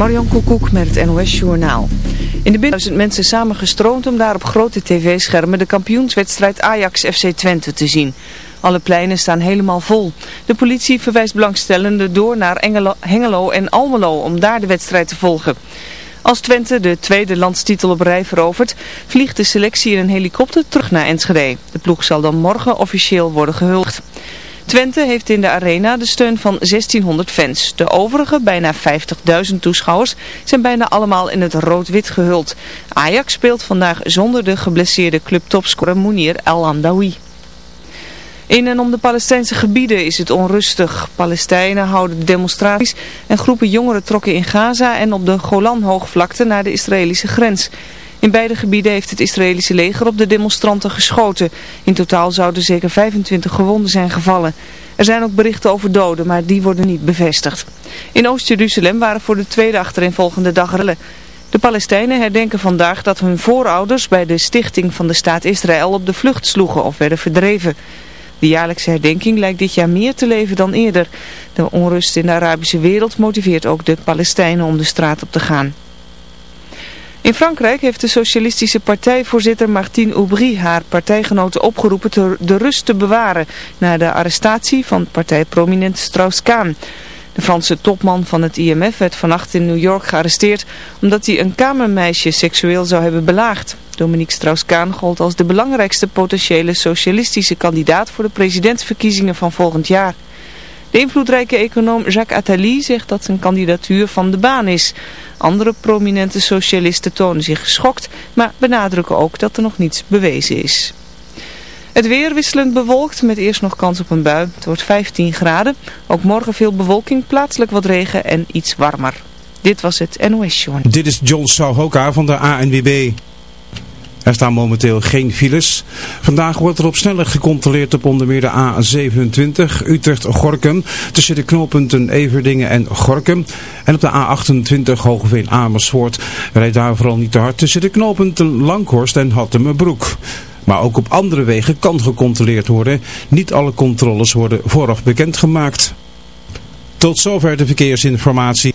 Marion Koekoek met het NOS Journaal. In de binnen mensen samengestroomd om daar op grote tv-schermen de kampioenswedstrijd Ajax-FC Twente te zien. Alle pleinen staan helemaal vol. De politie verwijst belangstellenden door naar Engelo, Hengelo en Almelo om daar de wedstrijd te volgen. Als Twente de tweede landstitel op rij verovert, vliegt de selectie in een helikopter terug naar Enschede. De ploeg zal dan morgen officieel worden gehuldigd. Twente heeft in de arena de steun van 1600 fans. De overige, bijna 50.000 toeschouwers, zijn bijna allemaal in het rood-wit gehuld. Ajax speelt vandaag zonder de geblesseerde clubtopscorer Mounir El Amdawi. In en om de Palestijnse gebieden is het onrustig. Palestijnen houden demonstraties en groepen jongeren trokken in Gaza en op de Golanhoogvlakte naar de Israëlische grens. In beide gebieden heeft het Israëlische leger op de demonstranten geschoten. In totaal zouden zeker 25 gewonden zijn gevallen. Er zijn ook berichten over doden, maar die worden niet bevestigd. In Oost-Jeruzalem waren voor de tweede achtereenvolgende dag rellen. De Palestijnen herdenken vandaag dat hun voorouders bij de stichting van de staat Israël op de vlucht sloegen of werden verdreven. De jaarlijkse herdenking lijkt dit jaar meer te leven dan eerder. De onrust in de Arabische wereld motiveert ook de Palestijnen om de straat op te gaan. In Frankrijk heeft de socialistische partijvoorzitter Martine Aubry haar partijgenoten opgeroepen de rust te bewaren na de arrestatie van partijprominent Strauss-Kaan. De Franse topman van het IMF werd vannacht in New York gearresteerd omdat hij een kamermeisje seksueel zou hebben belaagd. Dominique Strauss-Kaan gold als de belangrijkste potentiële socialistische kandidaat voor de presidentsverkiezingen van volgend jaar. De invloedrijke econoom Jacques Attali zegt dat zijn kandidatuur van de baan is. Andere prominente socialisten tonen zich geschokt, maar benadrukken ook dat er nog niets bewezen is. Het weer wisselend bewolkt met eerst nog kans op een bui. Het wordt 15 graden. Ook morgen veel bewolking, plaatselijk wat regen en iets warmer. Dit was het NOS Journal. Dit is John Souhoka van de ANWB. Er staan momenteel geen files. Vandaag wordt er op snelheid gecontroleerd op onder meer de A27 Utrecht-Gorkum tussen de knooppunten Everdingen en Gorkum. En op de A28 Hogeveen-Amersfoort rijdt daar vooral niet te hard tussen de knooppunten Langhorst en Hattemerbroek. Maar ook op andere wegen kan gecontroleerd worden. Niet alle controles worden vooraf bekendgemaakt. Tot zover de verkeersinformatie.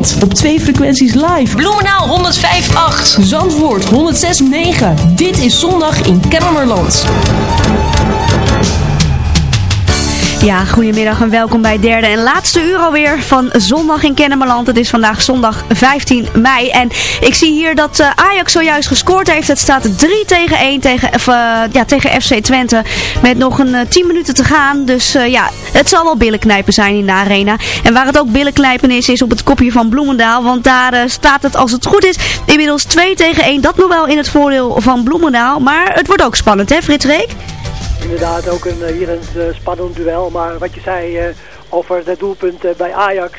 Op twee frequenties live. Bloemenaal 105.8. Zandvoort 106.9. Dit is Zondag in Kennemerland. Ja, goedemiddag en welkom bij derde en laatste uur alweer van Zondag in Kennemerland. Het is vandaag zondag 15 mei en ik zie hier dat uh, Ajax zojuist gescoord heeft. Het staat 3 tegen 1 tegen, uh, ja, tegen FC Twente met nog een uh, 10 minuten te gaan. Dus ja, het zal wel billenknijpen zijn in de arena. En waar het ook billenknijpen is, is op het kopje van Bloemendaal. Want daar staat het, als het goed is, inmiddels 2 tegen 1. Dat nog wel in het voordeel van Bloemendaal. Maar het wordt ook spannend, hè Frits Reek? Inderdaad ook een, hier een uh, spannend duel. Maar wat je zei uh, over het doelpunt bij Ajax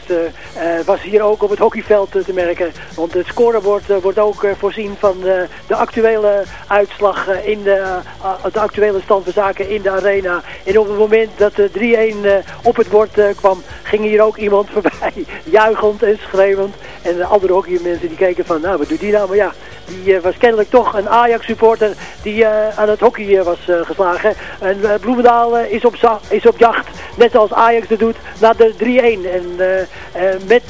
was hier ook op het hockeyveld te merken. Want het scorebord wordt ook voorzien van de actuele uitslag in de, de actuele stand van zaken in de arena. En op het moment dat de 3-1 op het bord kwam, ging hier ook iemand voorbij. Juichend en schreeuwend. En de andere hockeymensen die keken van, nou wat doet die nou? Maar ja, die was kennelijk toch een Ajax supporter die aan het hockey was geslagen. En Bloemendaal is, op is op jacht, net als Ajax dat doet, naar de 3-1. En met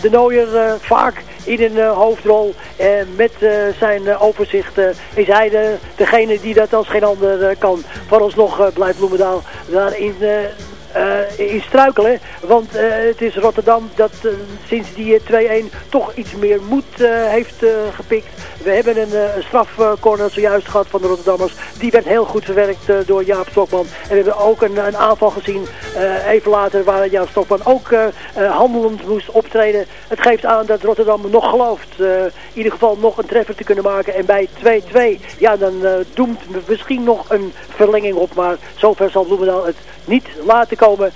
de Nooier vaak in een hoofdrol. En met zijn overzicht is hij de, degene die dat als geen ander kan. Vooralsnog blijft Bloemendaal daarin uh, in struikelen. Want uh, het is Rotterdam dat uh, sinds die 2-1 toch iets meer moed heeft gepikt. We hebben een, een strafcorner zojuist gehad van de Rotterdammers. Die werd heel goed verwerkt door Jaap Stokman. En we hebben ook een, een aanval gezien even later waar Jaap Stokman ook handelend moest optreden. Het geeft aan dat Rotterdam nog gelooft. in ieder geval nog een treffer te kunnen maken. En bij 2-2, ja dan doemt misschien nog een verlenging op. Maar zover zal Bloemendaal het niet laten komen.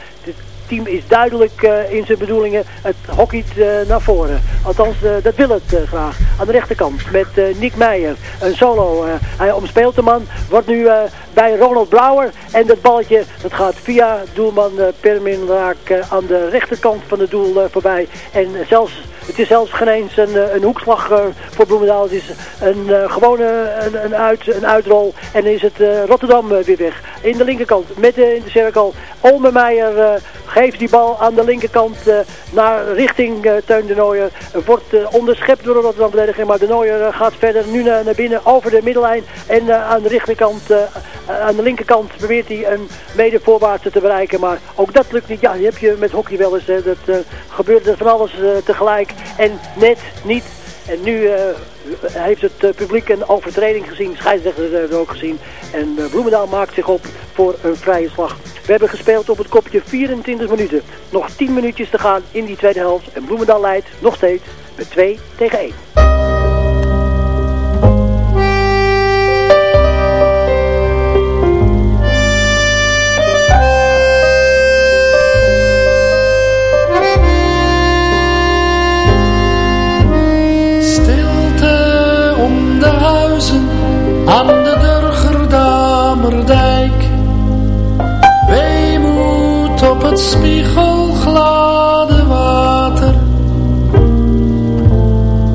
Team is duidelijk uh, in zijn bedoelingen. Het hockeyt uh, naar voren. Althans, uh, dat wil het graag. Aan de rechterkant met Nick Meijer. Een solo. hij omspeelt de man. Wordt nu bij Ronald Brouwer. En dat balletje dat gaat via doelman Permin Raak aan de rechterkant van het doel voorbij. En zelfs het is zelfs geen eens een, een hoekslag voor Bloemendaal. Het is een gewone een, een, uit, een uitrol. En is het Rotterdam weer weg. In de linkerkant, met in de cirkel. Olmenmeijer geeft die bal aan de linkerkant naar richting Teun de Nooier. Wordt onderschept door Rotterdam verdediging. Maar de Nooier gaat verder nu naar, binnen over de middellijn. En aan de aan de linkerkant probeert hij een mede voorwaartse te bereiken. Maar ook dat lukt niet. Ja, die heb je met hockey wel eens. Hè. Dat gebeurt er van alles tegelijk en net niet. En nu uh, heeft het uh, publiek een overtreding gezien, scheidsrechter heeft ook gezien. En uh, Bloemendaal maakt zich op voor een vrije slag. We hebben gespeeld op het kopje 24 minuten. Nog 10 minuutjes te gaan in die tweede helft. En Bloemendaal leidt nog steeds met 2 tegen 1. Spiegelglade water.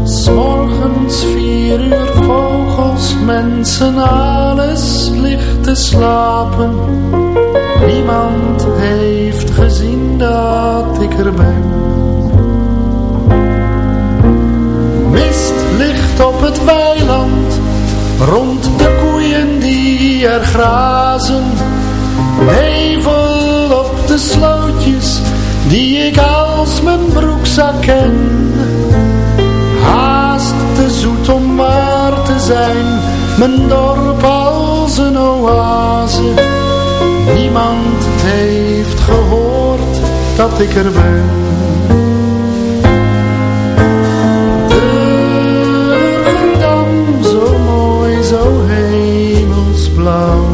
S'morgens vier uur vogels, mensen, alles ligt te slapen. Niemand heeft gezien dat ik er ben. Mist ligt op het weiland Rond de koeien die er grazen Nevel op de slootjes Die ik als mijn broekzak ken. Haast te zoet om waar te zijn Mijn dorp als een oase. Niemand heeft gehoord dat ik er ben. Waar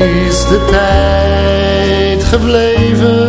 is de tijd gebleven?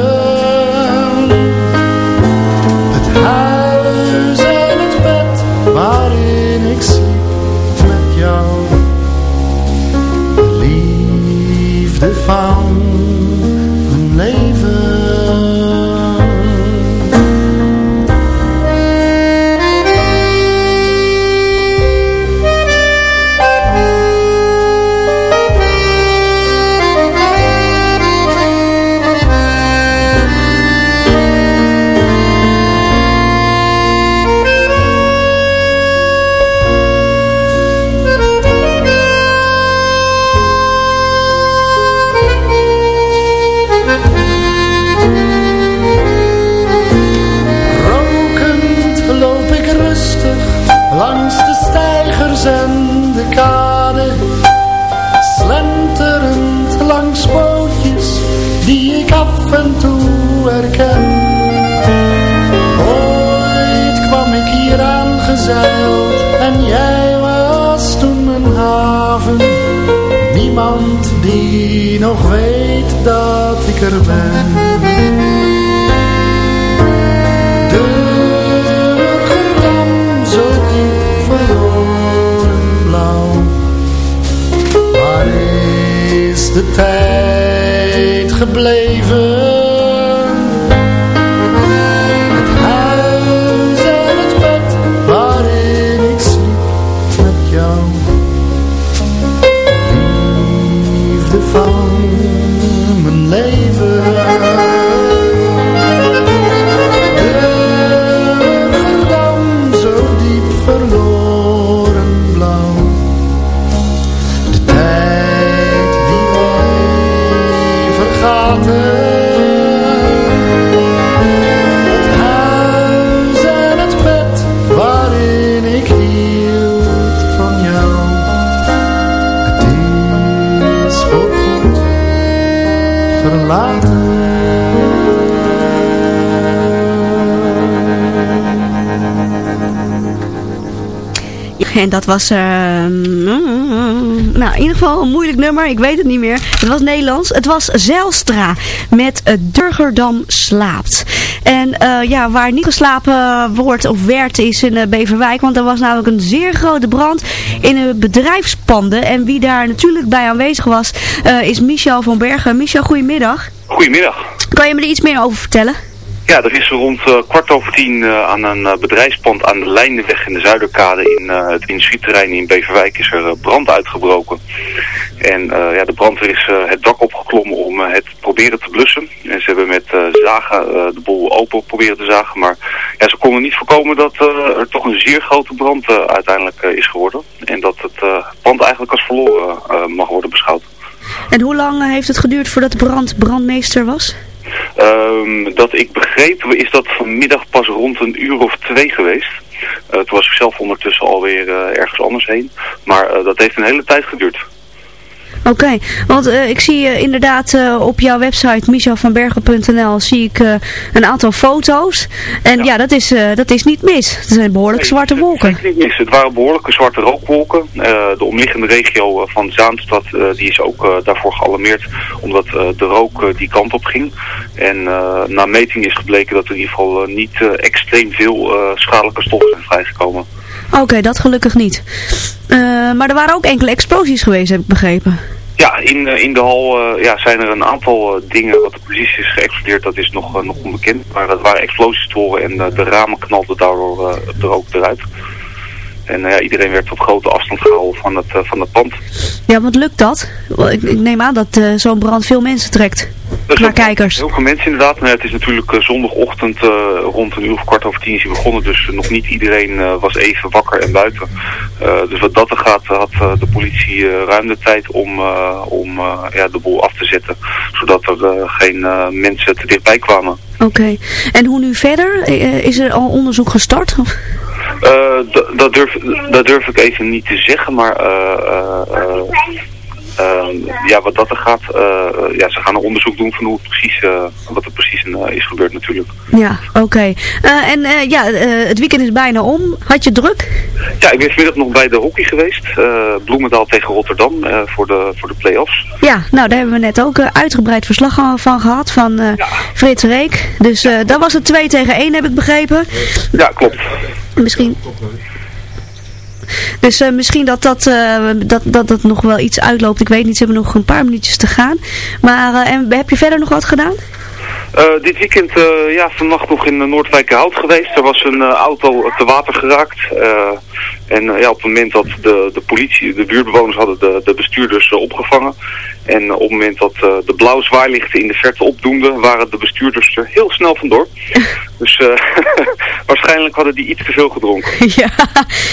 En dat was, eh, nou in ieder geval een moeilijk nummer, ik weet het niet meer. Het was Nederlands. Het was Zelstra met uh, Durgerdam slaapt. En eh, ja, waar niet geslapen wordt of werd is in uh, Beverwijk. Want er was namelijk een zeer grote brand in een bedrijfspanden. En wie daar natuurlijk bij aanwezig was, is Michel van Bergen. Michel, goedemiddag. Goedemiddag. Kan je me er iets meer over vertellen? Ja, er is rond uh, kwart over tien uh, aan een uh, bedrijfspand aan de Lijnenweg in de Zuiderkade in het industrieterrein in Beverwijk is er brand uitgebroken. En ja, de brandweer is het dak opgeklommen om het proberen te blussen. En ze hebben met zagen de boel open proberen te zagen, maar ja, ze konden niet voorkomen dat er toch een zeer grote brand uiteindelijk is geworden. En dat het pand eigenlijk als verloren mag worden beschouwd. En hoe lang heeft het geduurd voordat de brand brandmeester was? Um, dat ik begreep is dat vanmiddag pas rond een uur of twee geweest. Uh, toen was ik zelf ondertussen alweer uh, ergens anders heen. Maar uh, dat heeft een hele tijd geduurd. Oké, okay, want uh, ik zie uh, inderdaad uh, op jouw website michelvanbergen.nl zie ik een aantal foto's. En ja, ja dat, is, dat is niet mis. Het zijn behoorlijk nee, zwarte wolken. Het, niet mis. het waren behoorlijke zwarte rookwolken. de omliggende regio van Zaanstad die is ook daarvoor gealarmeerd. Omdat de rook die kant op ging. En na meting is gebleken dat er in ieder geval niet extreem veel schadelijke stoffen zijn vrijgekomen. Oké, okay, dat gelukkig niet. Uh, maar er waren ook enkele explosies geweest, heb ik begrepen. Ja, in, in de hal uh, ja, zijn er een aantal uh, dingen wat er precies is geëxplodeerd, dat is nog, nog onbekend. Maar dat waren explosies te horen en de ramen knalden daardoor er ook eruit. En ja, iedereen werd op grote afstand gehouden van het, van het pand. Ja, wat lukt dat? Ik, ik neem aan dat zo'n brand veel mensen trekt. Naar kijkers. Heel veel mensen inderdaad. Maar het is natuurlijk uh, zondagochtend uh, rond een uur of kwart over tien is begonnen. Dus uh, nog niet iedereen was even wakker en buiten. dus wat dat er gaat had de politie ruim de tijd om, om ja, de boel af te zetten. Zodat er geen mensen te dichtbij kwamen. Oké. Okay. En hoe nu verder? is er al onderzoek gestart? dat, durf, dat durf ik even niet te zeggen. Maar ja, wat dat er gaat, uh, ja, ze gaan een onderzoek doen van hoe het precies, uh, wat er precies is gebeurd natuurlijk. Ja, oké. Okay. en ja, het weekend is bijna om. Had je druk? Ja, ik ben vanmiddag nog bij de hockey geweest. Bloemendaal tegen Rotterdam voor de, voor de play-offs. Ja, nou daar hebben we net ook uitgebreid verslag van gehad van ja. Frits Reek. Dus dat was het 2 tegen 1 heb ik begrepen. Ja, klopt. Misschien... Dus uh, misschien dat dat, uh, dat, dat dat nog wel iets uitloopt. Ik weet niet, ze hebben nog een paar minuutjes te gaan. Maar uh, en heb je verder nog wat gedaan? dit weekend, ja, vannacht nog in Noordwijkerhout geweest. Er was een auto te water geraakt. En ja, op het moment dat de, de politie, de buurtbewoners hadden de, de bestuurders opgevangen. En op het moment dat uh, de blauwe zwaailichten in de verte opdoemden, waren de bestuurders er heel snel vandoor. dus uh, waarschijnlijk hadden die iets te veel gedronken. ja,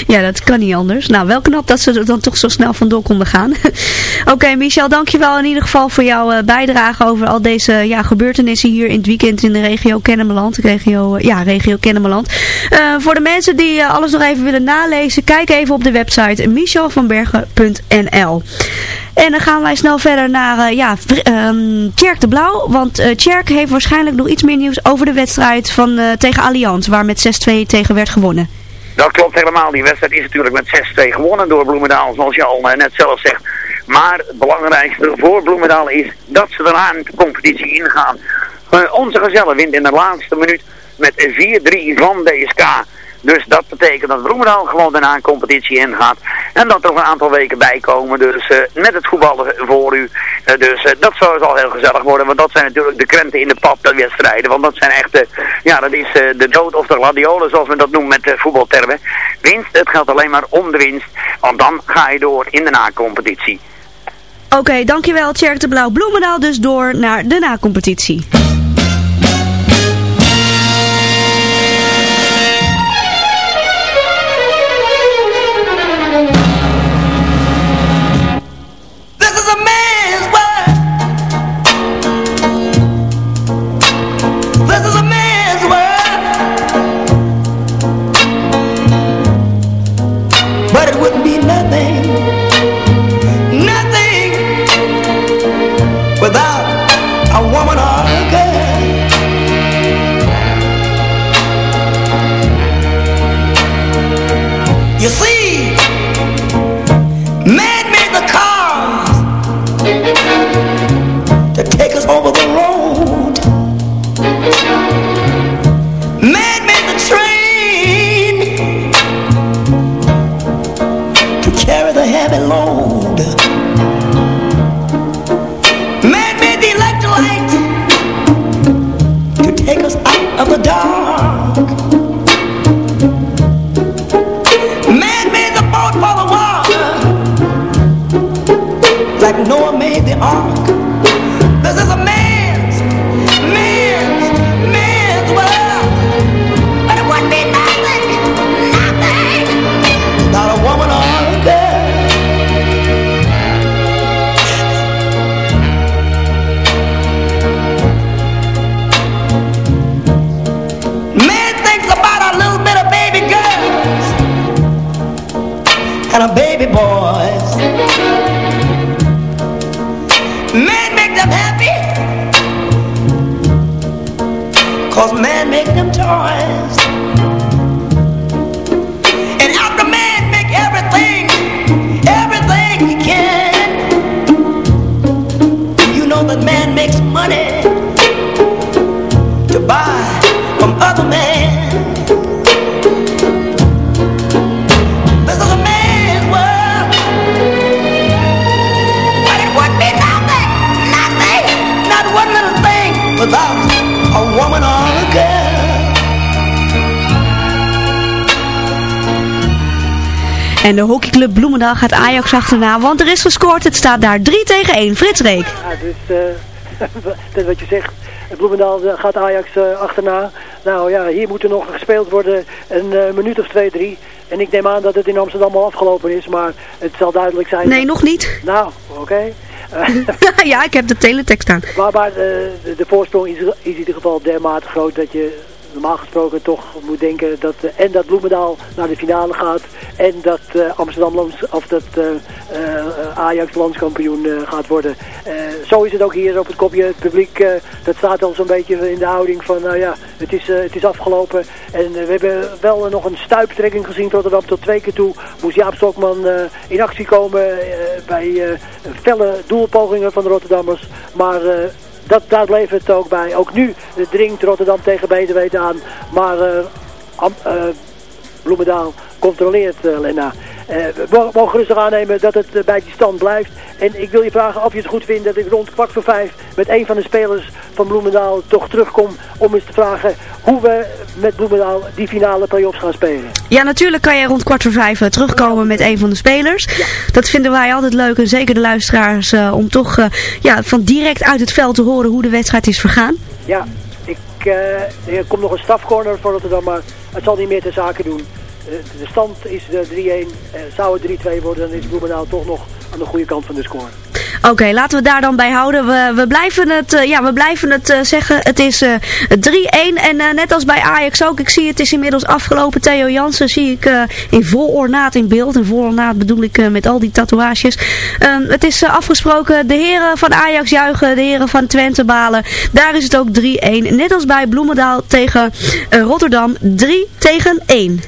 ja, dat kan niet anders. Nou, wel knap dat ze er dan toch zo snel vandoor konden gaan. Oké, okay, Michel, dankjewel in ieder geval voor jouw bijdrage over al deze ja, gebeurtenissen hier in het weekend in de regio Kennemerland. Regio, ja, regio Kennemerland. voor de mensen die alles nog even willen nalezen, kijk even op de website michelvanbergen.nl En dan gaan wij snel verder naar uh, ja, um, Tjerk de Blauw. Want uh, Tjerk heeft waarschijnlijk nog iets meer nieuws over de wedstrijd van, uh, tegen Allianz. Waar met 6-2 tegen werd gewonnen. Dat klopt helemaal. Die wedstrijd is natuurlijk met 6-2 gewonnen door Bloemendaal. Zoals je al net zelf zegt. Maar het belangrijkste voor Bloemendaal is dat ze eraan de competitie ingaan. onze gezellen wint in de laatste minuut met 4-3 van DSK. Dus dat betekent dat Bloemendaal gewoon daarna een competitie ingaat. En dat er nog een aantal weken bij komen. Dus uh, net het voetballen voor u. Uh, dus uh, dat zou al heel gezellig worden. Want dat zijn natuurlijk de krenten in de pap, de wedstrijden. Want dat zijn echt, ja dat is de dood of de gladiolen zoals men dat noemt met voetbaltermen. Winst, het gaat alleen maar om de winst. Want dan ga je door in de na-competitie. Oké, dankjewel Tjerk de Blauw. Bloemendaal dus door naar de na-competitie. Bloemendaal gaat Ajax achterna, want er is gescoord. Het staat daar 3 tegen 1. Frits Reek. Ja, dus uh, dat wat je zegt. Bloemendaal eh, gaat Ajax uh, achterna. Nou ja, hier moet er nog gespeeld worden een uh, minuut of twee, drie. En ik neem aan dat het in Amsterdam al afgelopen is, maar het zal duidelijk zijn. Nee, nog niet. Nou, oké. ja, ik heb de teletext aan. Maar, maar de, de, voorsprong is, is in ieder geval dermate groot dat je normaal gesproken toch moet denken dat uh, en dat Bloemendaal naar de finale gaat en dat uh, Amsterdam lands, of dat uh, Ajax landskampioen gaat worden. zo is het ook hier op het kopje. Het publiek dat staat al zo'n beetje in de houding van nou ja, het is, het is afgelopen. En we hebben wel nog een stuiptrekking gezien Rotterdam tot twee keer toe. Moest Jaap Stokman in actie komen bij felle doelpogingen van de Rotterdammers. Maar dat, daar bleef het ook bij. Ook nu dringt Rotterdam tegen Beterweten aan. Maar uh, Bloemendaal controleert, uh, Lena. Uh, we mogen rustig aannemen dat het bij die stand blijft. En ik wil je vragen of je het goed vindt dat ik rond kwart voor vijf met een van de spelers van Bloemendaal toch terugkom om eens te vragen hoe we met Bloemendaal die finale play-offs gaan spelen. Ja, natuurlijk kan je rond kwart voor vijf uh, terugkomen met een van de spelers. Dat vinden wij altijd leuk en zeker de luisteraars uh, om toch uh, ja, van direct uit het veld te horen hoe de wedstrijd is vergaan. Ja, ik, er komt nog een stafcorner voor Rotterdam, maar het zal niet meer ter zake doen. De stand is 3-1. zou het 3-2 worden, dan is Bloemendaal toch nog aan de goede kant van de score. Oké, laten we daar dan bij houden. We, we blijven het, ja, we blijven het zeggen. Het is uh, 3-1 en net als bij Ajax ook. Ik zie het is inmiddels afgelopen. Theo Jansen zie ik in vol ornaat in beeld. En vol ornaat bedoel ik met al die tatoeages. Ehm, het is afgesproken. De heren van Ajax juichen. De heren van Twente balen. Daar is het ook 3-1. Net als bij Bloemendaal tegen Rotterdam. 3 tegen 1.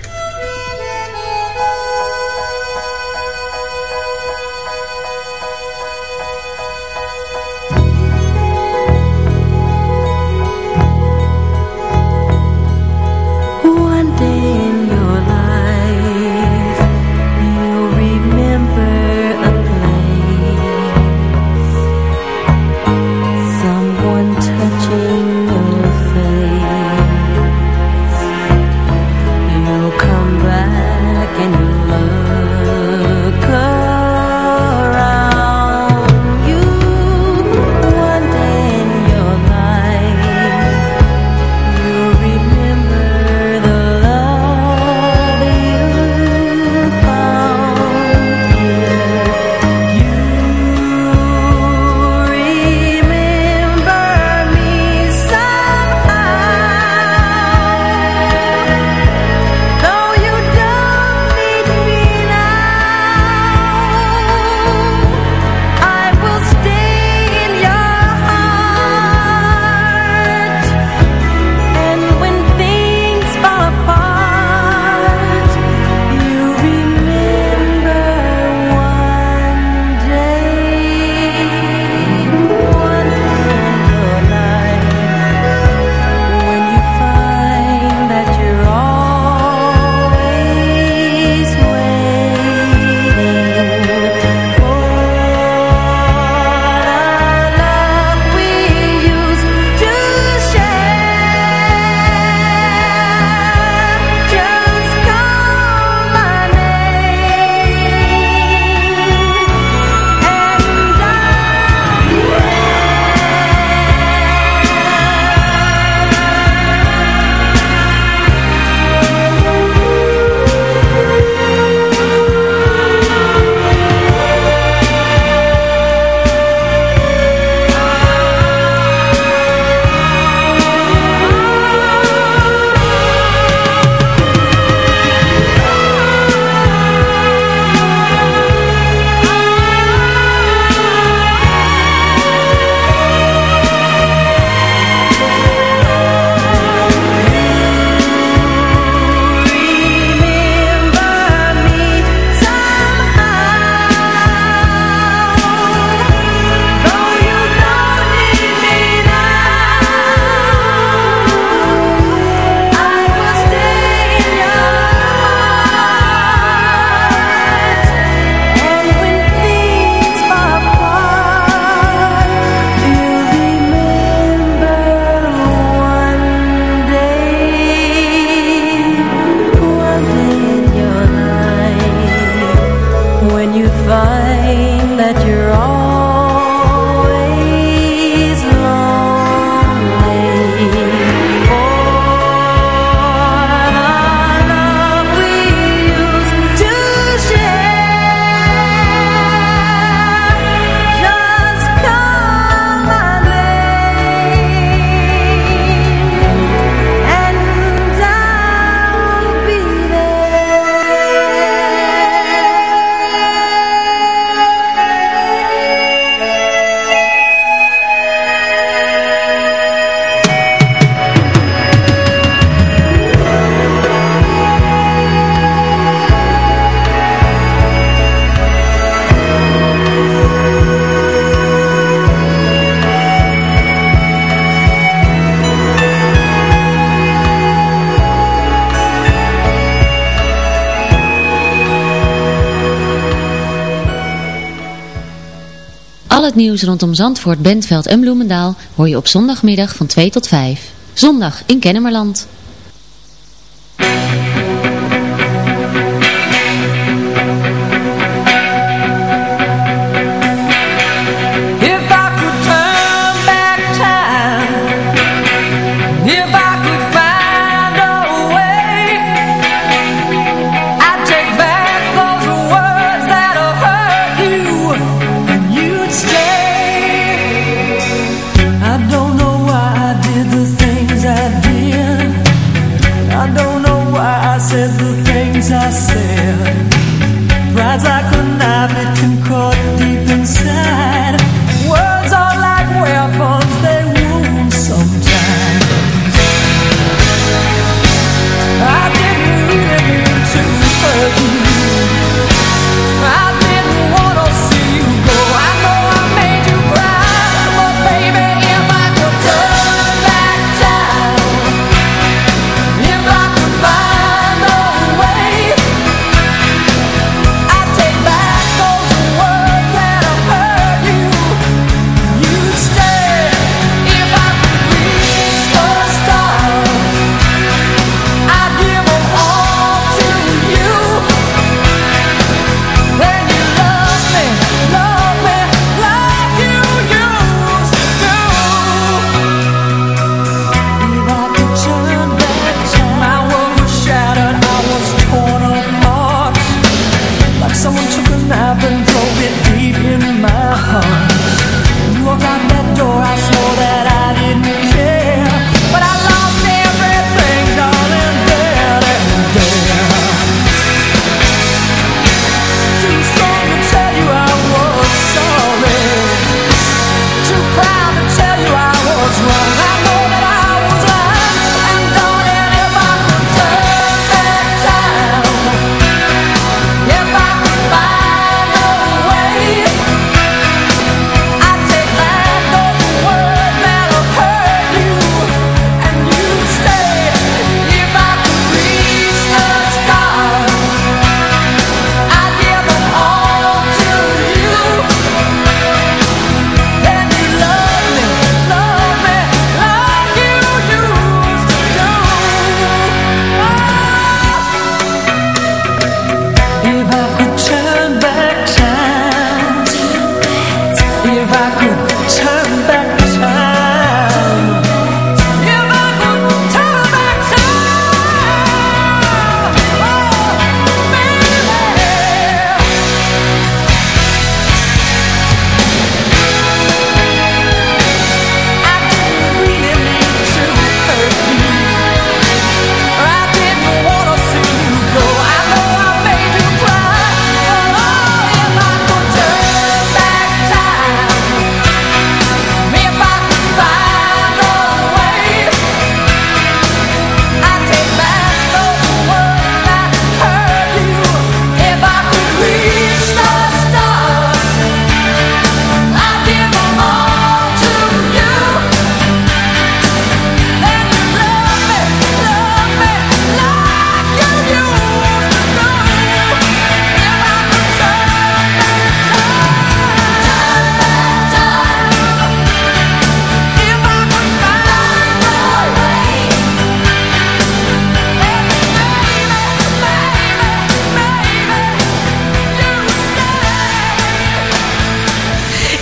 Het nieuws rondom Zandvoort, Bentveld en Bloemendaal hoor je op zondagmiddag van 2 tot 5. Zondag in Kennemerland.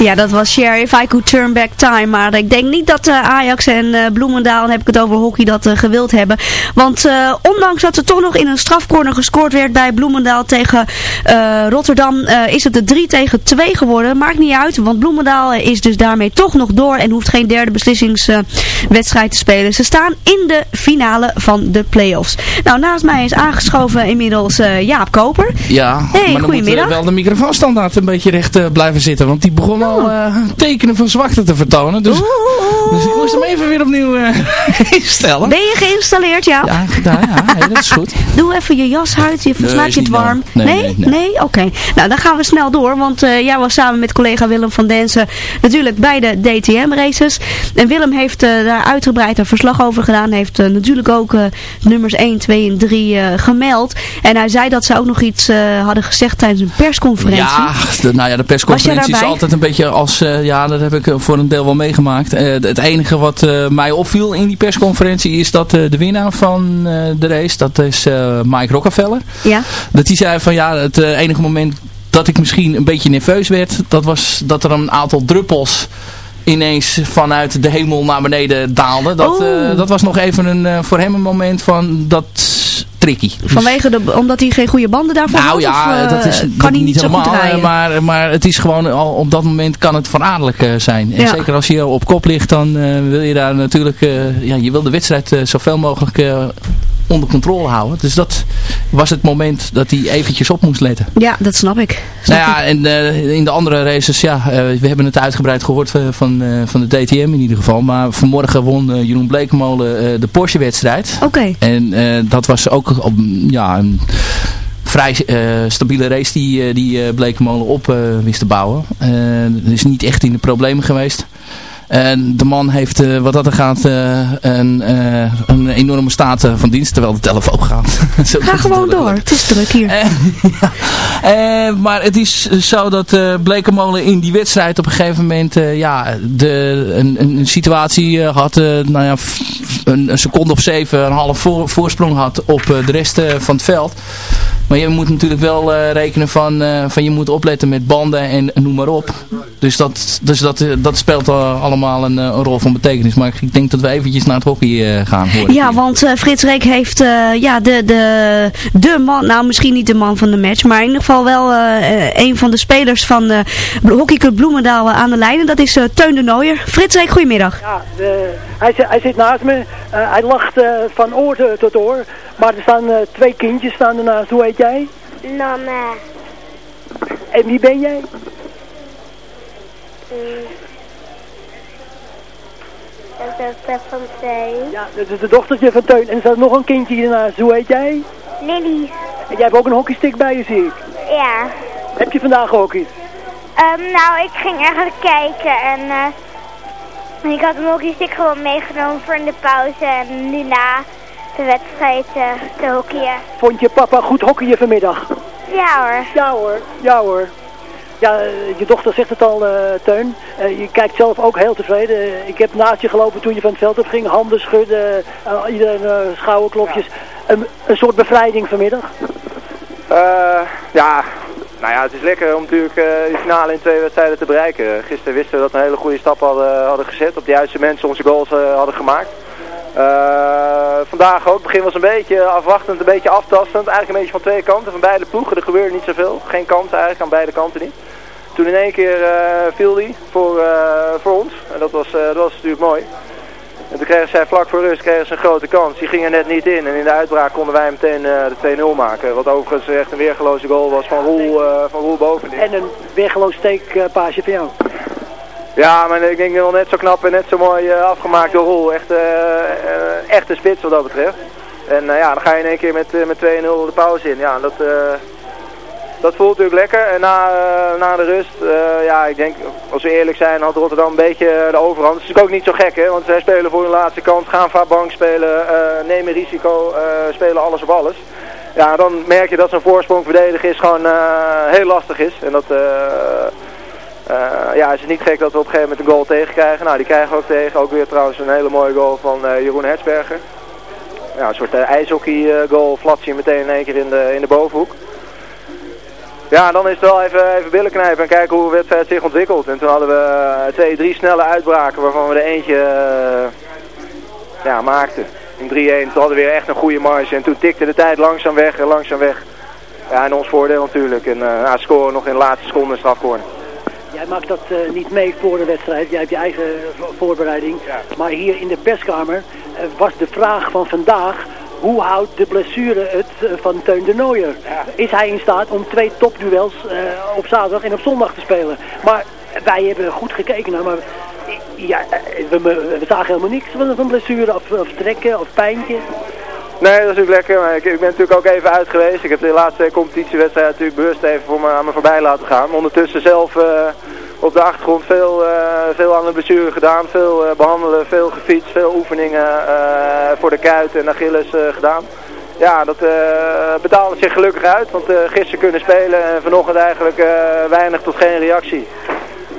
Ja, dat was Cher, If I Could Turn Back Time. Maar ik denk niet dat eh, Ajax en eh, Bloemendaal, dan heb ik het over hockey, dat eh, gewild hebben. Want ondanks dat er toch nog in een strafcorner gescoord werd bij Bloemendaal tegen Rotterdam, is het de 3 tegen 2 geworden. Maakt niet uit, want Bloemendaal is dus daarmee toch nog door en hoeft geen derde beslissingswedstrijd te spelen. Ze staan in de finale van de play-offs. Nou, naast mij is aangeschoven inmiddels Jaap Koper. Ja, Hey, maar dan moet wel de microfoonstandaard een beetje recht blijven zitten. Want die begon al eh, tekenen van zwakte te vertonen. Dus, dus ik moest hem even weer opnieuw eh, instellen. Ben je geïnstalleerd, Jaap? Ja, gedaan, ja. Nee, dat is goed. Doe even je jas uit, je volgens Nee, je het niet warm. Nee, nee, nee. Oké. Nou, dan gaan we snel door, want eh, jij was samen met collega Willem van Densen natuurlijk bij de DTM-races. En Willem heeft eh, daar uitgebreid een verslag over gedaan. Heeft natuurlijk ook eh, nummers 1, 2 en 3 eh, gemeld. En hij zei dat ze ook nog iets eh, hadden gezegd tijdens een persconferentie. Ja, de, nou ja, de persconferentie is altijd een beetje als... eh, ja, dat heb ik eh, voor een deel wel meegemaakt. Eh, het enige wat mij opviel in die persconferentie is dat de winnaar van de race, dat is Mike Rockefeller. Ja. Dat die zei van ja, het enige moment dat ik misschien een beetje nerveus werd, dat was dat er een aantal druppels ineens vanuit de hemel naar beneden daalden. Dat, Oh. dat was nog even een, voor hem een moment van dat tricky. Dus- Vanwege de, omdat hij geen goede banden daarvoor nou had? ja, of, eh, dat is kan dat hij niet goed helemaal, rijden? eh, maar, maar het is gewoon al op dat moment kan het verraderlijk eh, zijn. En Ja. zeker als je op kop ligt, dan eh, wil je daar natuurlijk, eh, ja, je wil de wedstrijd eh, zoveel mogelijk eh, onder controle houden. Dus dat was het moment dat hij eventjes op moest letten. Ja, dat snap ik. Snap nou ja, en in de andere races, ja, we hebben het uitgebreid gehoord van, van de DTM in ieder geval. Maar vanmorgen won Jeroen Blekemolen de Porsche-wedstrijd. Oké. En dat was ook op, ja, een vrij stabiele race die, die Blekemolen op wist te bouwen. is niet echt in de problemen geweest. En de man heeft uh, wat dat er gaat uh, een, uh, een enorme staat van dienst terwijl de telefoon gaat. Ga gewoon door, het is druk hier. ja. maar het is zo dat Blekemolen in die wedstrijd op een gegeven moment ja, de, een, een situatie had, nou ja, een, een, seconde of zeven, een half voor, voorsprong had op de rest van het veld. Maar je moet natuurlijk wel rekenen van, van je moet opletten met banden en noem maar op. Dus dat, dus dat, dat speelt allemaal allemaal een, eh, een, rol van betekenis. Maar ik denk dat we eventjes naar het hockey uh, gaan horen. Ja, want uh, Frits Reek heeft uh, ja, de, de, de man, nou misschien niet de man van de match, maar in ieder geval wel een van de spelers van de hockeyclub Bloemendaal aan de lijn. En dat is Teun de Nooier. Frits Reek, goedemiddag. Ja, de, hij, hij, zit naast me. hij lacht van oor tot oor. Maar er staan twee kindjes staan ernaast. Hoe heet jij? Mama. En wie ben jij? Mm. Dat is van Teun. Ja, dat is de dochtertje van Teun. En er staat nog een kindje hiernaast. Hoe heet jij? Lily. En jij hebt ook een hockeystick bij je, zie ik. Ja. Heb je vandaag hockey? Um, nou, ik ging eigenlijk kijken en uh, ik had een hockeystick gewoon meegenomen voor in de pauze en nu na de wedstrijd uh, te hockeyen. Vond je papa goed hockeyen vanmiddag? Ja hoor. Ja hoor, ja hoor. Ja, je dochter zegt het al, uh, Teun. Uh, je kijkt zelf ook heel tevreden. ik heb naast je gelopen toen je van het veld op ging. Handen schudden, iedereen schouderklopjes. Een, een soort bevrijding vanmiddag? ja, nou ja, het is lekker om natuurlijk de finale in twee wedstrijden te bereiken. Gisteren wisten we dat we een hele goede stap hadden, hadden gezet. Op de juiste mensen onze goals hadden gemaakt. Vandaag ook. Het begin was een beetje afwachtend, een beetje aftastend. Eigenlijk een beetje van twee kanten, van beide ploegen. Er gebeurde niet zoveel. Geen kansen eigenlijk, aan beide kanten niet. Toen in één keer uh, viel hij voor, uh, voor ons. En dat was, dat was natuurlijk mooi. En toen kregen zij vlak voor rust kregen ze een grote kans. Die ging er net niet in. En in de uitbraak konden wij meteen de 2-0 maken. Wat overigens echt een weergeloze goal was van Roel, van Roel bovenin. En een weergeloos steekpaasje van jou. Ja, maar ik denk wel net zo knap en net zo mooi afgemaakt door Roel. Echt, echt een spits wat dat betreft. En ja, dan ga je in één keer met, met 2-0 de pauze in. Ja, dat dat voelt natuurlijk lekker. En na, na de rust, ja, ik denk, als we eerlijk zijn, had Rotterdam een beetje de overhand. Dat is natuurlijk ook niet zo gek, hè, want zij spelen voor hun laatste kant, gaan vaak bank spelen, nemen risico, spelen alles op alles. Ja, dan merk je dat zo'n voorsprong verdedigen is gewoon heel lastig is. En dat, ja, is het niet gek dat we op een gegeven moment een goal tegen krijgen. Nou, die krijgen we ook tegen. Ook weer trouwens een hele mooie goal van Jeroen Hertzberger. Ja, een soort ijshockey goal, flatje meteen in één keer in de, in de bovenhoek. Ja, dan is het wel even, even billen knijpen en kijken hoe de wedstrijd zich ontwikkelt. En toen hadden we twee, drie snelle uitbraken waarvan we er eentje ja, maakten. In 3-1, toen hadden we weer echt een goede marge. En toen tikte de tijd langzaam weg en langzaam weg. Ja, en ons voordeel natuurlijk. En uh, scoren nog in de laatste seconde strafcorner. Jij maakt dat uh, niet mee voor de wedstrijd. Jij hebt je eigen voorbereiding. Ja. Maar hier in de perskamer uh, was de vraag van vandaag hoe houdt de blessure het eh, van Teun de Nooier? Is hij in staat om twee topduels op zaterdag en op zondag te spelen? Maar wij hebben goed gekeken naar, maar ja, we, we zagen helemaal niks van een blessure of, of trekken of pijntje. Nee, dat is natuurlijk lekker. Maar ik, ik, ben natuurlijk ook even uit geweest. Ik heb de laatste competitiewedstrijd natuurlijk bewust even voor me, aan me voorbij laten gaan. Ondertussen zelf uh, op de achtergrond veel, uh, veel aan de blessure gedaan. Veel uh, behandelen, veel gefietst, veel oefeningen voor de kuit en Achilles gedaan. Ja, dat betaalde zich gelukkig uit. Want gisteren kunnen spelen en vanochtend eigenlijk weinig tot geen reactie.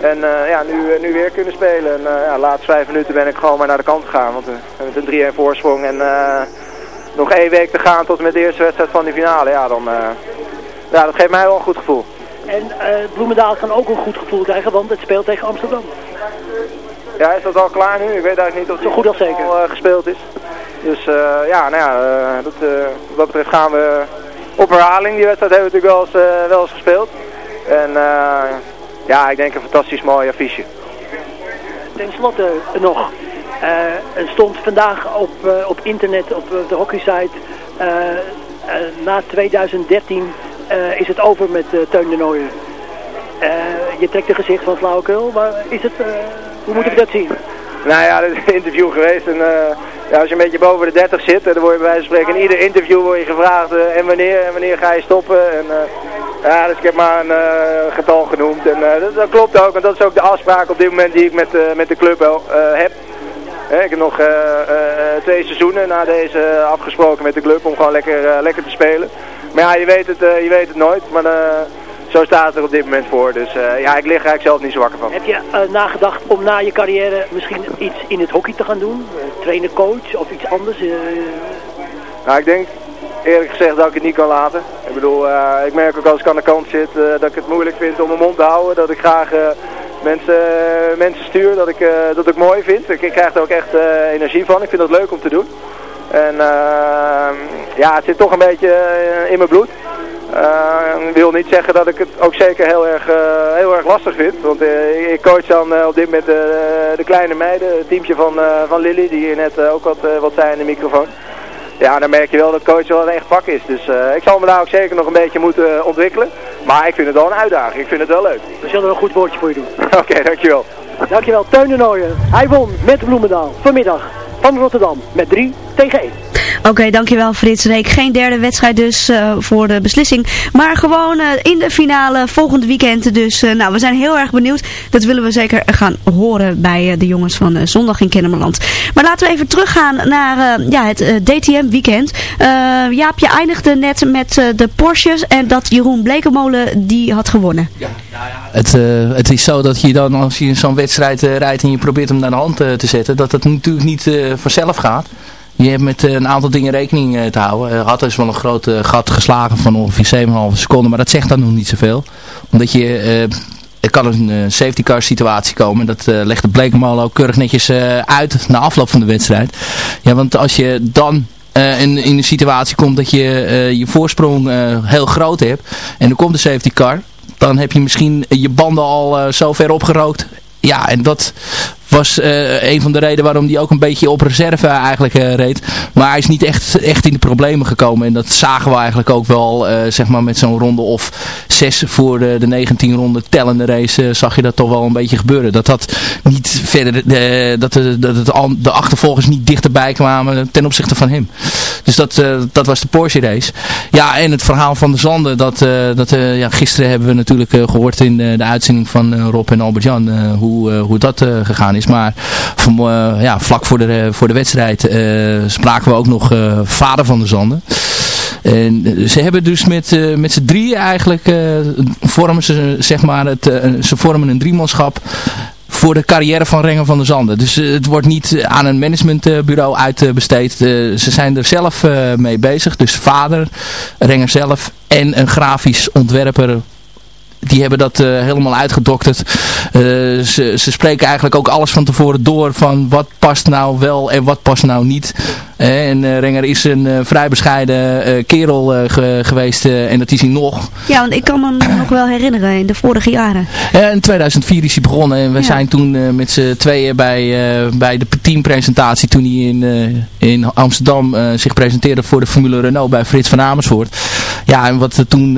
En ja, nu, nu weer kunnen spelen. En ja, de laatste vijf minuten ben ik gewoon maar naar de kant gegaan. Want we hebben een 3-1 voorsprong en nog één week te gaan tot met de eerste wedstrijd van de finale. Ja, dan, ja, dat geeft mij wel een goed gevoel. En uh, Bloemendaal kan ook een goed gevoel krijgen, want het speelt tegen Amsterdam. Ja, is dat al klaar nu? Ik weet eigenlijk niet of het zo goed als zeker al, uh, gespeeld is. Dus ja, nou ja, dat, wat dat betreft gaan we op herhaling. Die wedstrijd hebben we natuurlijk wel eens, wel eens gespeeld. En ja, ik denk een fantastisch mooi affiche. Ten slotte nog, er stond vandaag op, op internet, op de hockeysite na 2013 is het over met Teun de Nooijen. je trekt een gezicht van flauwekul, maar is het, hoe moeten we dat zien? Nou ja, dat is een interview geweest en ja, als je een beetje boven de 30 zit, dan word je bij wijze spreken in ieder interview word je gevraagd en wanneer wanneer ga je stoppen. En, ja, dus ik heb maar een getal genoemd en dat, dat, klopt ook en dat is ook de afspraak op dit moment die ik met, met de club heb ik heb nog uh, twee seizoenen na deze afgesproken met de club om gewoon lekker, lekker te spelen. Maar ja, je weet het, je weet het nooit. Maar zo staat het er op dit moment voor. Dus ja, ik lig eigenlijk zelf niet zo wakker van. Heb je nagedacht om na je carrière misschien iets in het hockey te gaan doen? trainer, coach of iets anders? Nou, ik denk eerlijk gezegd dat ik het niet kan laten. Ik bedoel, ik merk ook als ik aan de kant zit dat ik het moeilijk vind om mijn mond te houden. Dat ik graag mensen, mensen stuur dat ik, uh, dat ik mooi vind. Ik, krijg er ook echt uh, energie van. Ik vind dat leuk om te doen. En uh, ja, het zit toch een beetje in mijn bloed. Ik wil niet zeggen dat ik het ook zeker heel erg, heel erg lastig vind. Want ik coach dan op dit moment de kleine meiden, het teamje van, van Lily, die hier net ook wat, wat zei in de microfoon ja, dan merk je wel dat coach wel een echt vak is. Dus uh, ik zal me daar ook zeker nog een beetje moeten ontwikkelen. Maar ik vind het wel een uitdaging. Ik vind het wel leuk. We zullen een goed woordje voor je doen. Oké, dankjewel. Dankjewel, Teun de Nooijen. Hij won met Bloemendaal vanmiddag van Rotterdam met 3 tegen 1. Oké, dankjewel Frits Reek. Geen derde wedstrijd dus uh, voor de beslissing. Maar gewoon uh, in de finale volgend weekend. Dus uh, nou, we zijn heel erg benieuwd. Dat willen we zeker gaan horen bij de jongens van Zondag in Kennemerland. Maar laten we even teruggaan naar ja, het DTM weekend. Jaap, je eindigde net met de Porsches. En dat Jeroen Blekemolen die had gewonnen. Ja, ja, ja. Het, het is zo dat je dan als je zo'n wedstrijd rijdt en je probeert hem naar de hand te zetten. Dat het natuurlijk niet vanzelf gaat. Je hebt met eh, een aantal dingen rekening eh, te houden. Had dus wel een groot gat geslagen van ongeveer 7,5 seconden. Maar dat zegt dan nog niet zoveel. Omdat je... Eh, er kan een safety car situatie komen. Dat uh, legt de Blekemolen ook keurig netjes uit na afloop van de wedstrijd. Ja, want als je dan in, in situatie komt dat je je voorsprong heel groot hebt. En er komt de safety car. Dan heb je misschien je banden al zo ver opgerookt. Ja, en dat was uh, een van de redenen waarom hij ook een beetje op reserve eigenlijk uh, reed. Maar hij is niet echt, echt in de problemen gekomen. En dat zagen we eigenlijk ook wel, uh, zeg maar met zo'n ronde of zes voor de, de 19 ronde tellende race, zag je dat toch wel een beetje gebeuren. Dat dat niet verder, dat, de, dat het, de achtervolgers niet dichterbij kwamen ten opzichte van hem. Dus dat, dat was de Porsche race. Ja, en het verhaal van de Zanden, dat, dat ja, gisteren hebben we natuurlijk gehoord in de, de uitzending van Rob en Albert-Jan, hoe, hoe dat gegaan is is. Maar uh, ja, vlak voor de, voor de wedstrijd uh, spraken we ook nog vader van de Zanden. En ze hebben dus met, met z'n drieën eigenlijk, vormen ze, zeg maar, het, ze vormen een driemanschap voor de carrière van Renger van der Zanden. Dus het wordt niet aan een managementbureau uitbesteed. ze zijn er zelf mee bezig. Dus vader, Renger zelf en een grafisch ontwerper die hebben dat uh, helemaal uitgedokterd. Uh, ze, ze spreken eigenlijk ook alles van tevoren door van wat past nou wel en wat past nou niet. En uh, Renger is een vrij bescheiden kerel geweest en dat is hij nog. Ja, want ik kan me nog wel herinneren in de vorige jaren. in 2004 is hij begonnen en we zijn toen met z'n tweeën bij, bij de teampresentatie toen hij in, in Amsterdam zich presenteerde voor de Formule Renault bij Frits van Amersfoort. Ja, en wat toen,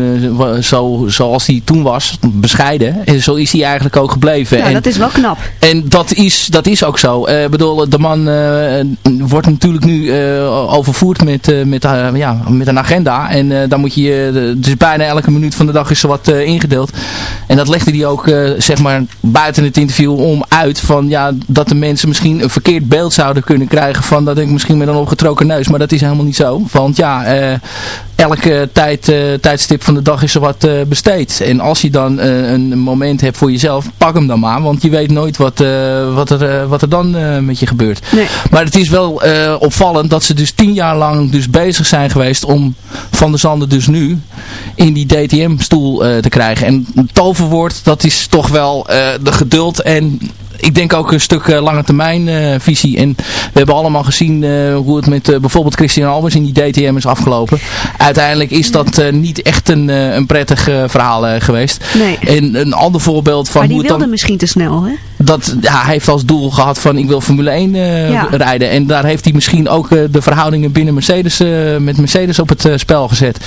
zo, zoals hij toen was, bescheiden. En zo is hij eigenlijk ook gebleven. Ja, en, dat is wel knap. En dat is, dat is ook zo. Ik uh, bedoel, de man uh, wordt natuurlijk nu uh, overvoerd met, met, ja, met een agenda. En dan moet je, dus bijna elke minuut van de dag is er wat ingedeeld. En dat legde hij ook, zeg maar, buiten het interview om uit. Van ja, dat de mensen misschien een verkeerd beeld zouden kunnen krijgen van dat ik misschien met een opgetrokken neus. Maar dat is helemaal niet zo. Want ja, elke tijd, tijdstip van de dag is er wat besteed. En als je dan uh, een moment hebt voor jezelf, pak hem dan maar. Want je weet nooit wat, wat, er, wat er dan met je gebeurt. Nee. Maar het is wel opvallend dat ze dus tien jaar lang dus bezig zijn geweest om Van der Zanden dus nu in die DTM-stoel te krijgen. En een toverwoord, dat is toch wel de geduld en ik denk ook een stuk uh, lange termijn uh, visie. En we hebben allemaal gezien uh, hoe het met bijvoorbeeld Christian Albers in die DTM is afgelopen. Uiteindelijk is dat niet echt een, een prettig verhaal geweest. Nee. En een ander voorbeeld van maar die hoe wilde dan... misschien te snel, hè? Dat, ja, hij heeft als doel gehad van ik wil Formule 1 Ja. rijden. En daar heeft hij misschien ook eh, de verhoudingen binnen Mercedes, eh, met Mercedes op het eh, spel gezet.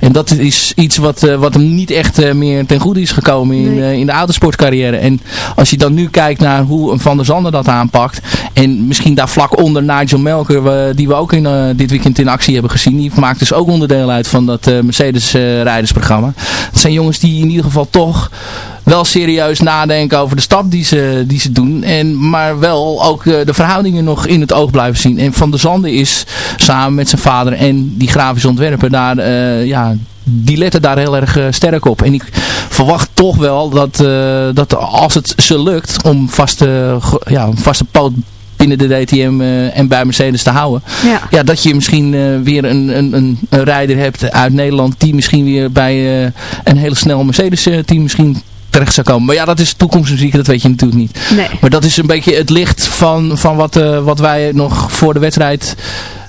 En dat is iets wat, eh, wat hem niet echt eh, meer ten goede is gekomen in, eh, in de autosportcarrière. En als je dan nu kijkt naar hoe Van der Zanden dat aanpakt. En misschien daar vlak onder Nigel Melker, die we ook in, eh, dit weekend in actie hebben gezien. Die maakt dus ook onderdeel uit van dat eh, Mercedes eh, rijdersprogramma. Het zijn jongens die in ieder geval toch wel serieus nadenken over de stap die ze, die ze doen. En, maar wel ook eh, de verhoudingen nog in het oog blijven zien. En Van der Zanden is samen met zijn vader en die grafisch ontwerper daar, eh, ja, die letten daar heel erg eh, sterk op. En ik verwacht toch wel dat, eh, dat als het ze lukt om vaste, ja, een vaste poot binnen de DTM eh, en bij Mercedes te houden. Ja. Ja, dat je misschien eh, weer een, een, een, een rijder hebt uit Nederland die misschien weer bij eh, een hele snel Mercedes eh, team misschien terecht zou komen. Maar ja, dat is toekomstmuziek, dat weet je natuurlijk niet. Nee. Maar dat is een beetje het licht van, van wat, eh, wat wij nog voor de wedstrijd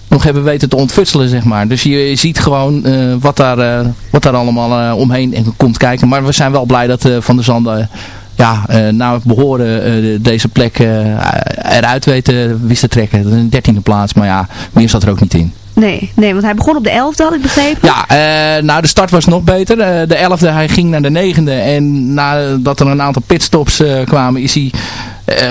nog hebben weten te ontfutselen, zeg maar. Dus je ziet gewoon eh, wat, daar, eh, wat daar allemaal omheen en komt kijken. Maar we zijn wel blij dat Van der Zanden... ja, eh het behoren eh, de- deze plek eruit weten wist te trekken. Dat is een dertiende plaats, maar ja, meer zat er ook niet in. Nee, nee, want hij begon op de 11e, had ik begrepen. Ja, eh, nou de start was nog beter. Eh, de 11e, hij ging naar de 9e. En nadat er een aantal pitstops eh, kwamen, is hij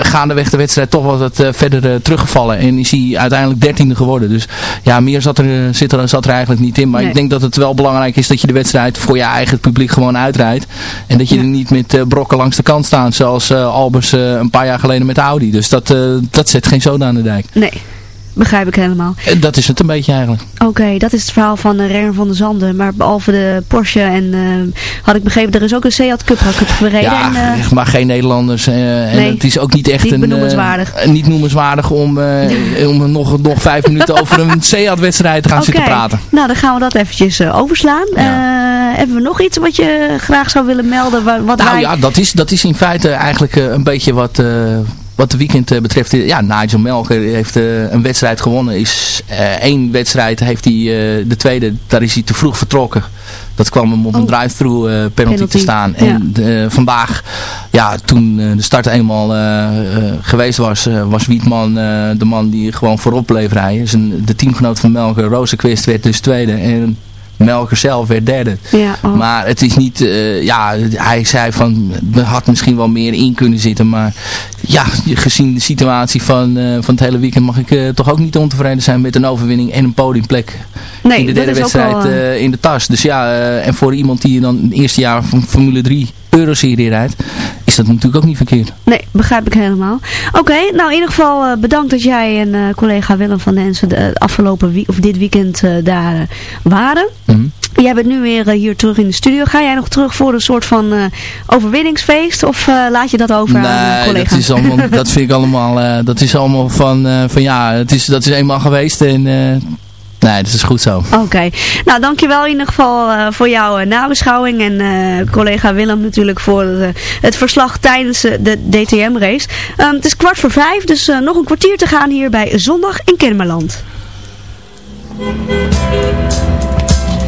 gaandeweg de wedstrijd toch wel wat eh, verder teruggevallen. En is hij uiteindelijk 13e geworden. Dus ja, meer zat er, zit er, zat er eigenlijk niet in. Maar Nee. ik denk dat het wel belangrijk is dat je de wedstrijd voor je eigen publiek gewoon uitrijdt. En dat je er niet met brokken langs de kant staat. Zoals Albers een paar jaar geleden met de Audi. Dus dat, dat zet geen zoden aan de dijk. Nee, begrijp ik helemaal. En dat is het een beetje eigenlijk. Oké, dat is het verhaal van uh, Renner van der Zanden. Maar behalve de Porsche en eh, had ik begrepen, er is ook een Seat Cup gereden. Ja, en, eh, maar geen Nederlanders. eh, en het is ook niet echt niet een, eh, benoemenswaardig. niet noemenswaardig om, eh, om nog, nog vijf minuten over een Seat-wedstrijd te gaan zitten Oké, praten. Nou, dan gaan we dat eventjes eh, overslaan. Eh, hebben we nog iets wat je graag zou willen melden? Wa- Wat Nou wij... ja, dat is, dat is in feite eigenlijk eh, een beetje wat, eh, wat de weekend eh, betreft. Ja, Nigel Melker heeft eh, een wedstrijd gewonnen. Is eh, één wedstrijd heeft hij, eh, de tweede, daar is hij te vroeg vertrokken. Dat kwam hem op een Oh. drive-through eh, penalty, Penalty, te staan. ja. En vandaag, ja, toen eh, de start eenmaal eh, eh, geweest was, eh, was Wietman eh, de man die gewoon voorop bleef rijden. Zijn, de teamgenoot van Melker, Rozenquist, werd dus tweede. En Melker zelf werd derde. Ja, oh. Maar het is niet, eh, ja, hij zei van, er had misschien wel meer in kunnen zitten. Maar ja, gezien de situatie van, eh, van het hele weekend mag ik eh, toch ook niet ontevreden zijn met een overwinning en een podiumplek Nee, in de dat derde wedstrijd eh, eh, in de tas. Dus ja, eh, en voor iemand die dan het eerste jaar van Formule 3 Euroserie rijdt, is dat natuurlijk ook niet verkeerd. Nee, begrijp ik helemaal. Oké, nou in ieder geval bedankt dat jij en collega Willem van Densen de afgelopen week of dit weekend daar waren. Mhm. Jij bent nu weer hier terug in de studio. Ga jij nog terug voor een soort van overwinningsfeest of laat je dat over aan een Nee, collega? dat, is allemaal, dat vind ik allemaal, dat is allemaal van, van ja, het is, dat is eenmaal geweest en nee, dat is goed zo. Oké, nou dankjewel in ieder geval eh, voor jouw eh, nabeschouwing en eh, collega Willem natuurlijk voor het verslag tijdens de DTM-race. Ehm, het is kwart voor vijf, dus eh, nog een kwartier te gaan hier bij Zondag in Kennemerland.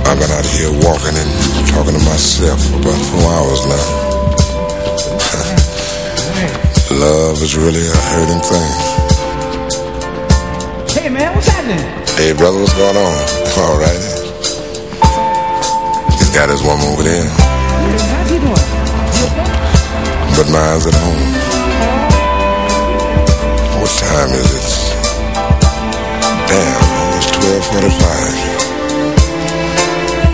I've been out here walking and talking to myself for about four hours now. Love is really a hurting thing. Hey man, what's happening? Hey brother, what's going on? All right. He's got his woman over there, but mine's at home. What time is it? Damn, it's 1245.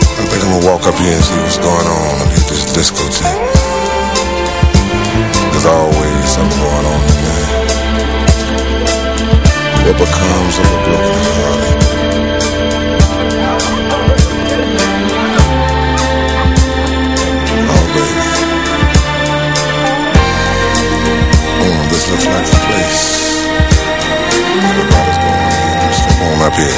I think I'm gonna walk up here and see what's going on up at this discotheque. There's always something going on in there. What becomes of a broken heart? This looks like the place. Everybody's going in. Step on up here.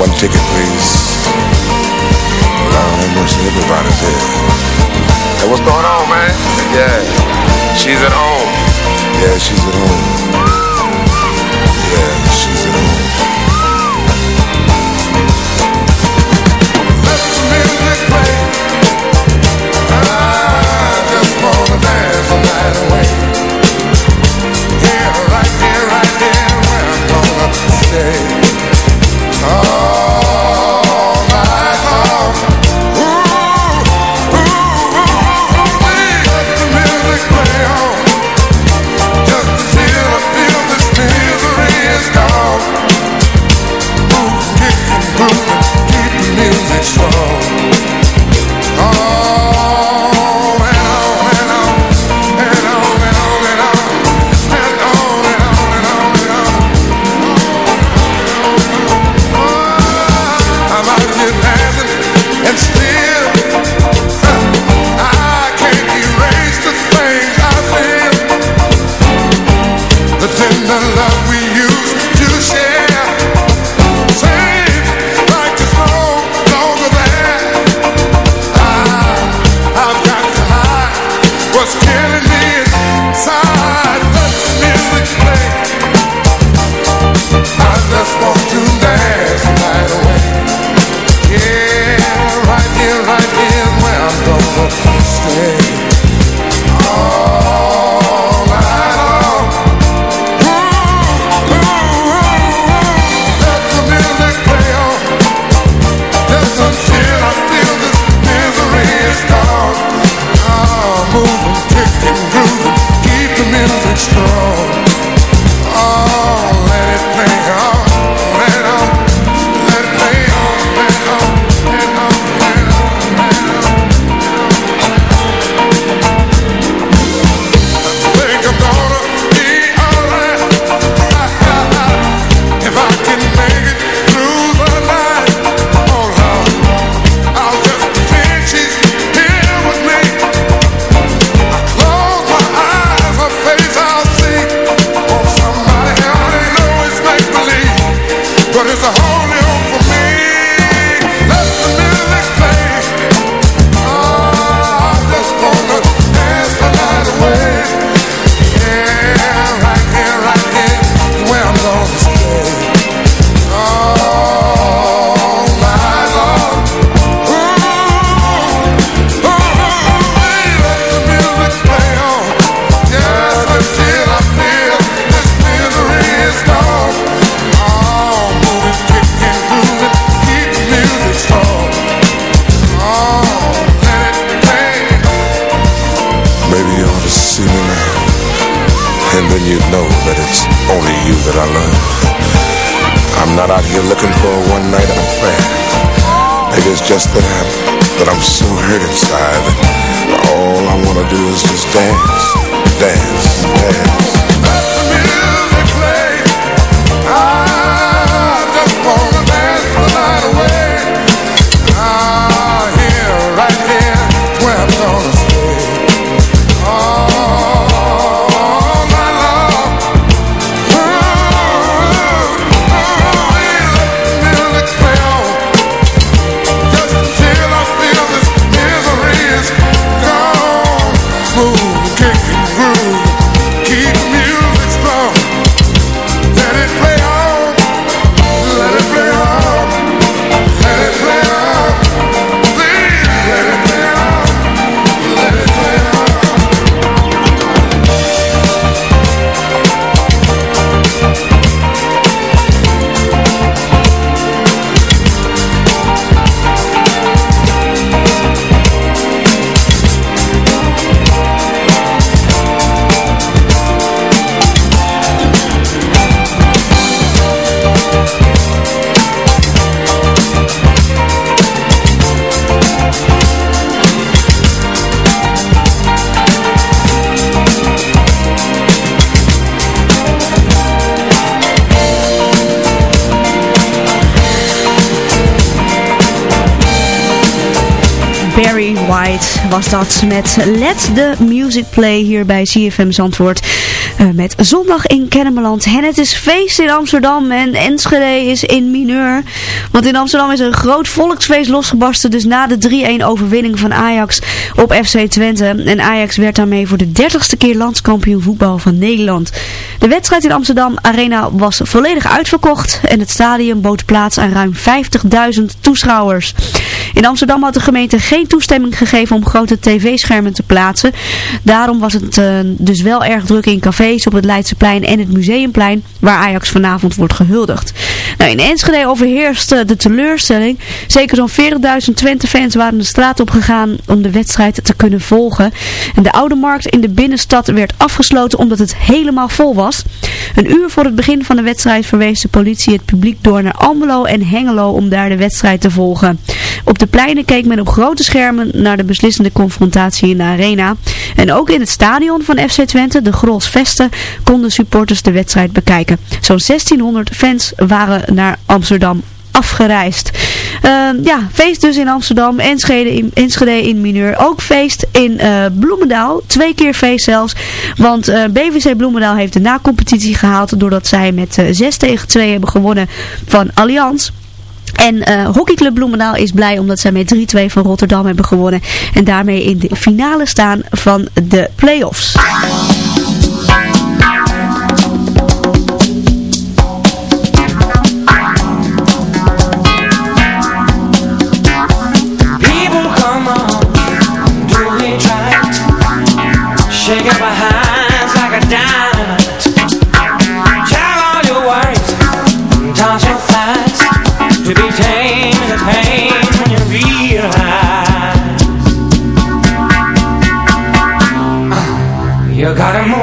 One ticket, please. Lord have mercy, everybody's here. Hey, what's going on, man? Yeah, she's at home. Yeah, she's at home. Yeah, she's at home. Was dat met Let the Music Play hier bij CFM Zandvoort. Eh, met zondag in Kennemerland. En het is feest in Amsterdam en Enschede is in mineur. Want in Amsterdam is een groot volksfeest losgebarsten. Dus na de 3-1 overwinning van Ajax op FC Twente. En Ajax werd daarmee voor de 30ste keer landskampioen voetbal van Nederland. De wedstrijd in Amsterdam Arena was volledig uitverkocht. En het stadion bood plaats aan ruim 50.000 toeschouwers. In Amsterdam had de gemeente geen toestemming gegeven om grote tv-schermen te plaatsen. Daarom was het eh, dus wel erg druk in cafés op het Leidseplein en het Museumplein, waar Ajax vanavond wordt gehuldigd. Nou, in Enschede overheerste de teleurstelling. Zeker zo'n 40.000 Twente-fans waren de straat op gegaan om de wedstrijd te kunnen volgen. En de Oude Markt in de binnenstad werd afgesloten omdat het helemaal vol was. Een uur voor het begin van de wedstrijd verwees de politie het publiek door naar Almelo en Hengelo om daar de wedstrijd te volgen. Op de pleinen keek men op grote schermen naar de beslissende confrontatie in de arena. En ook in het stadion van FC Twente, de Gros Vesten, konden supporters de wedstrijd bekijken. Zo'n 1600 fans waren naar Amsterdam afgereisd. Ehm, ja, feest dus in Amsterdam, Enschede in, Enschede in mineur. Ook feest in eh, Bloemendaal, twee keer feest zelfs. Want eh, BVC Bloemendaal heeft de na-competitie gehaald doordat zij met eh, 6 tegen 2 hebben gewonnen van Allianz. En eh, hockeyclub Bloemendaal is blij omdat zij met 3-2 van Rotterdam hebben gewonnen. En daarmee in de finale staan van de play-offs. Uh, You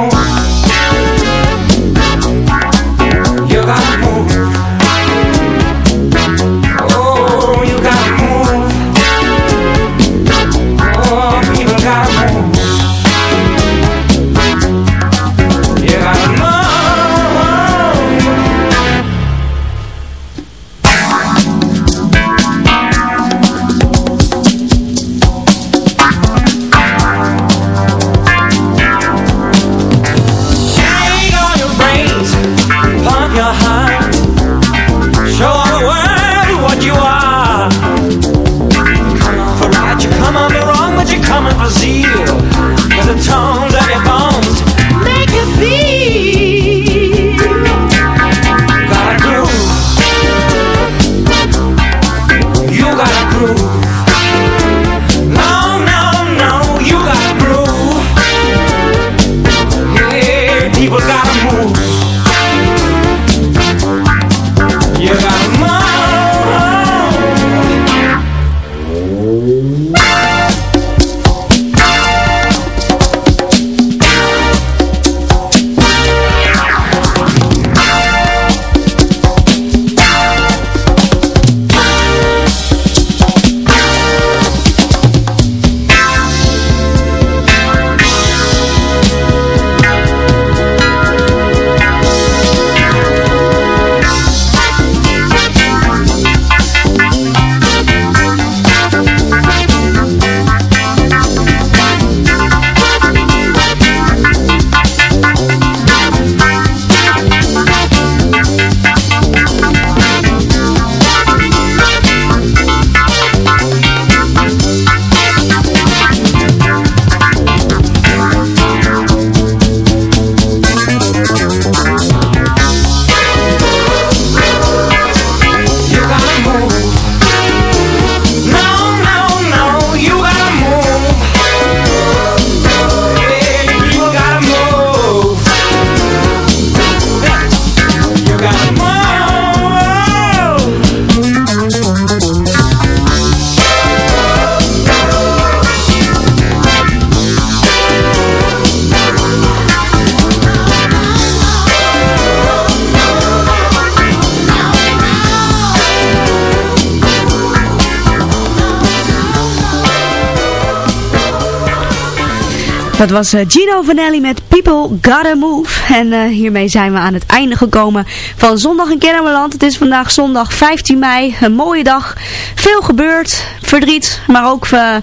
Dat was eh, Gino Vanelli met People Gotta Move. En uh, hiermee zijn we aan het einde gekomen van Zondag in Kennemerland. Het is vandaag zondag 15 mei. Een mooie dag. Veel gebeurd. Verdriet. Maar ook uh,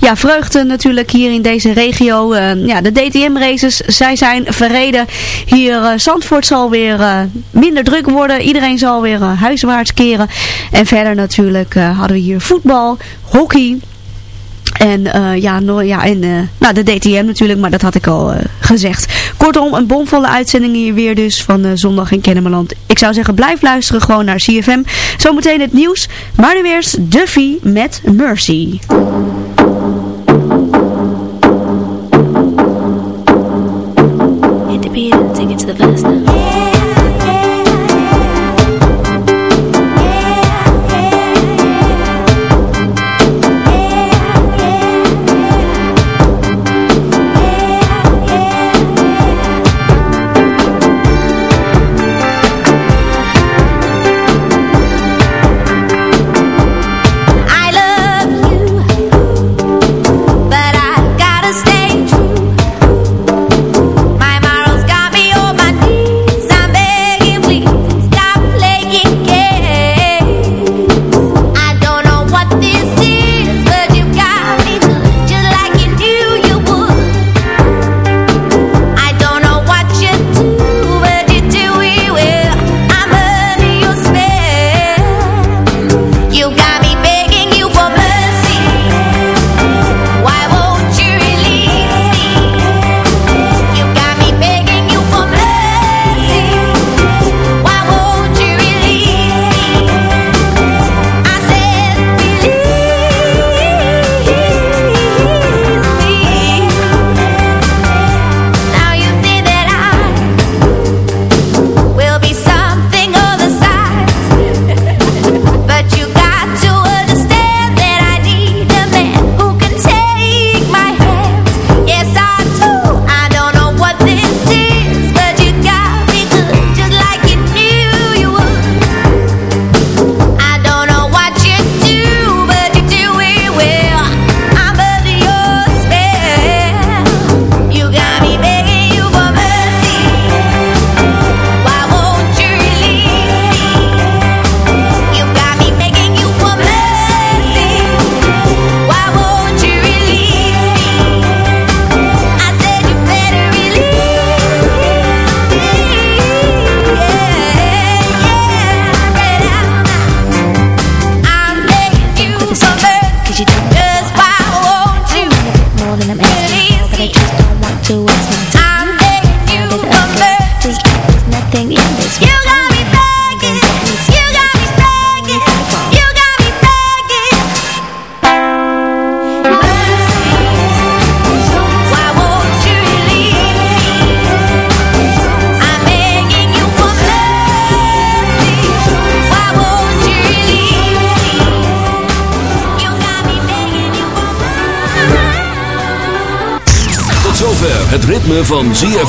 ja, vreugde natuurlijk hier in deze regio. ja, de DTM-races, zij zijn verreden. Hier Zandvoort zal weer minder druk worden. Iedereen zal weer huiswaarts keren. En verder natuurlijk hadden we hier voetbal, hockey... En uh, ja, no, ja en, uh, nou, de DTM natuurlijk, maar dat had ik al uh, gezegd. Kortom, een bomvolle uitzending hier weer dus van zondag in Kennemerland. Ik zou zeggen, blijf luisteren gewoon naar CFM. Zometeen het nieuws, maar nu eerst Duffy met Mercy. And take it to the verse now.